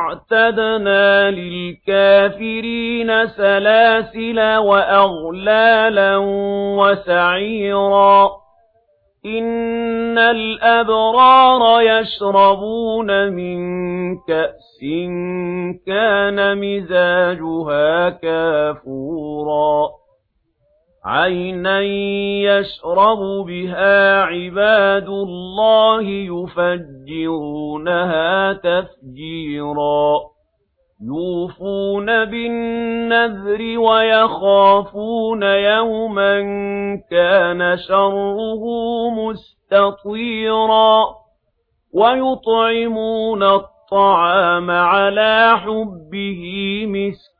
أعتدنا لِلْكَافِرِينَ سَلَاسِلَ وَأَغْلَالًا وَسَعِيرًا. إِنَّ الْأَبْرَارَ يَشْرَبُونَ مِنْ كَأْسٍ كَانَ مِزَاجُهَا كَافُورًا. عَيْنًا يَشْرَبُ بِهَا عِبَادُ اللَّهِ يُفَجِّرُونَهَا تَفْجِيرًا يُوفُونَ بِالنَّذْرِ وَيَخَافُونَ يَوْمًا كَانَ شَرُّهُ مُسْتَطِيرًا وَيُطْعِمُونَ الطَّعَامَ عَلَى حُبِّهِ مسكرا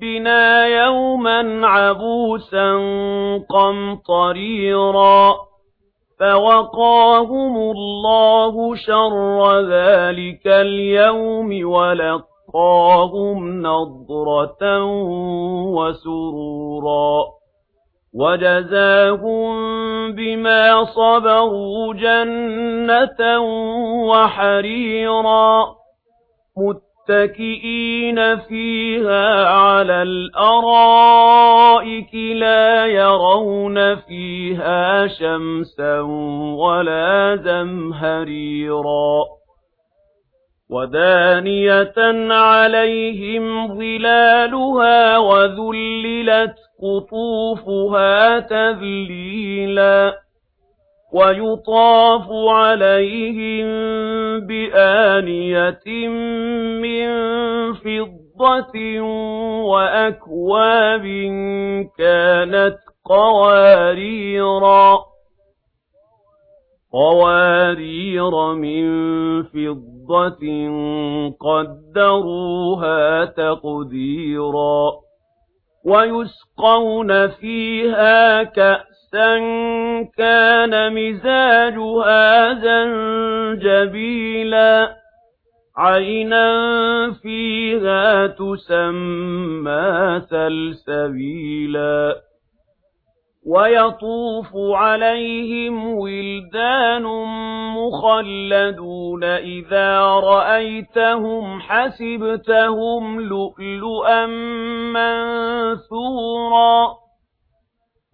رَبِّنَا يَوْمًا عَبُوسًا قَمْطَرِيرًا فَوَقَاهُمُ اللَّهُ شَرَّ ذَلِكَ الْيَوْمِ وَلَقَّاهُمْ نَضْرَةً وَسُرُورًا وَجَزَاهُمْ بِمَا صَبَرُوا جَنَّةً وَحَرِيرًا مُتَّكِئِينَ فِيهَا عَلَى الْأَرَائِكِ لَا يَرَوْنَ فِيهَا شَمْسًا وَلَا زَمْهَرِيرًا وَدَانِيَةً عَلَيْهِمْ ظِلَالُهَا وَذُلِّلَتْ قُطُوفُهَا تَذْلِيلًا وَيُطَافُ عَلَيْهِم بِآنِيَةٍ مِّن فِضَّةٍ وَأَكْوَابٍ كَانَتْ قَوَارِيرَا قَوَارِيرَ مِن فِضَّةٍ قَدَّرُوهَا تَقْدِيرًا وَيُسْقَوْنَ فِيهَا كَأْسًا نَفْسًا كَانَ مِزَاجُهَا زَنجَبِيلًا عَيْنًا فِيهَا تُسَمَّى سَلْسَبِيلًا. وَيَطُوفُ عَلَيْهِمْ وِلْدَانٌ مُخَلَّدُونَ إِذَا رَأَيْتَهُمْ حَسِبْتَهُمْ لُؤْلُؤًا مَّنثُورًا.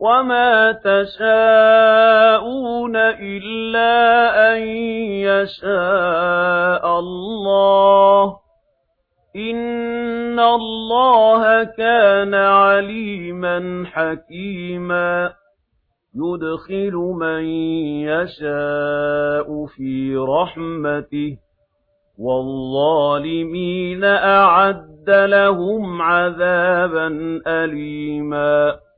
وَمَا تَشَاءُونَ إِلَّا أَن يَشَاءَ اللَّهُ إِنَّ اللَّهَ كَانَ عَلِيمًا حَكِيمًا يُدْخِلُ مَن يَشَاءُ فِي رَحْمَتِهِ وَالظَّالِمِينَ أَعَدَّ لَهُمْ عَذَابًا أَلِيمًا